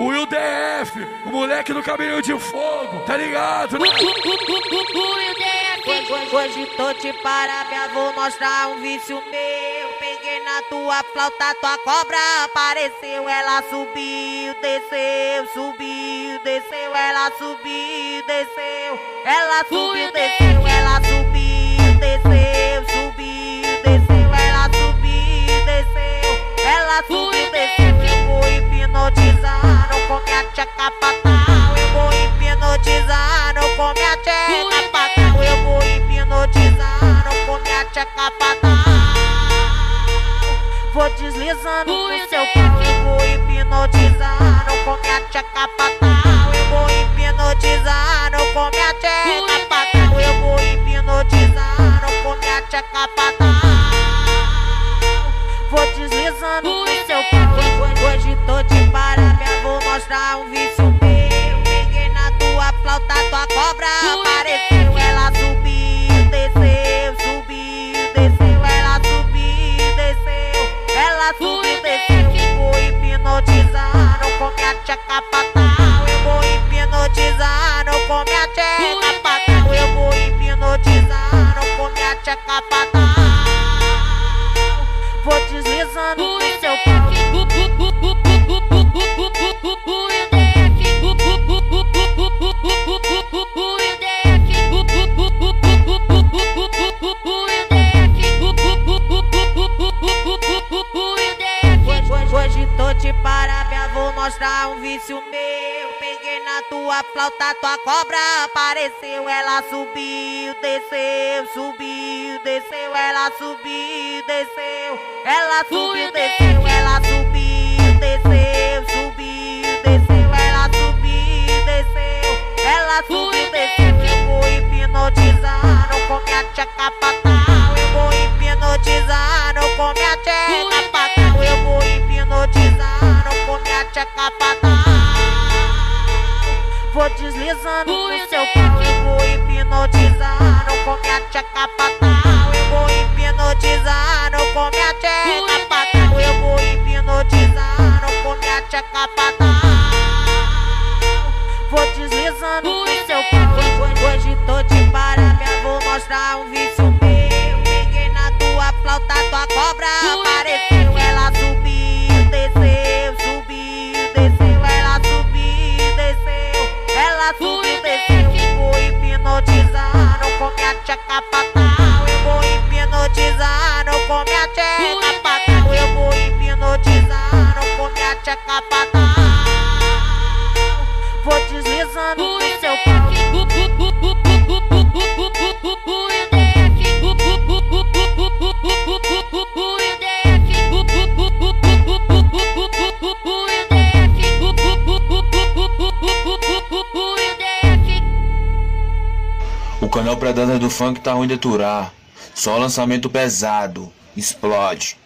O Will DF, o moleque do caminho de fogo, tá ligado? Né? Hoje, hoje tô te parabéns, vou mostrar um vício meu. Peguei na tua flauta, tua cobra apareceu. Ela subiu, desceu, subiu, desceu. Ela subiu, desceu. Ela subiu, desceu. Ela subiu, desceu, subiu, desceu. Ela subiu, desceu. Ela subiu, Vou deslizando no seu pau. Eu vou hipnotizar, tcheca. Vou deslizando no seu pau. Hoje tô de parabéns, vou mostrar um vício meu. Peguei na tua flauta, tua cobra apareceu. Ela subiu, desceu, subiu, desceu. Ela subiu, desceu. Ela subiu, desceu. Ela subiu, desceu, subiu, desceu. Ela subiu, desceu. Ela subiu, desceu. Eu vou hipnotizar, não come a tcheca patal. Eu vou hipnotizar, não come a tcheca patal. Eu vou hipnotizar, não come a tcheca patal. Vou deslizando no seu pau. Eu vou hipnotizar, não come a tcheca patal. Eu vou hipnotizar, não come a tcheca patal. Eu vou hipnotizar, não come a tcheca patal. Vou deslizando no seu pau. Hoje tô de parabéns, vou mostrar um vício meu. Peguei na tua flauta, tua cobra apareceu. Tcheca. Vou deslizando no seu pau. O canal Predador do Funk tá ruim de aturar. Só lançamento pesado. Explode.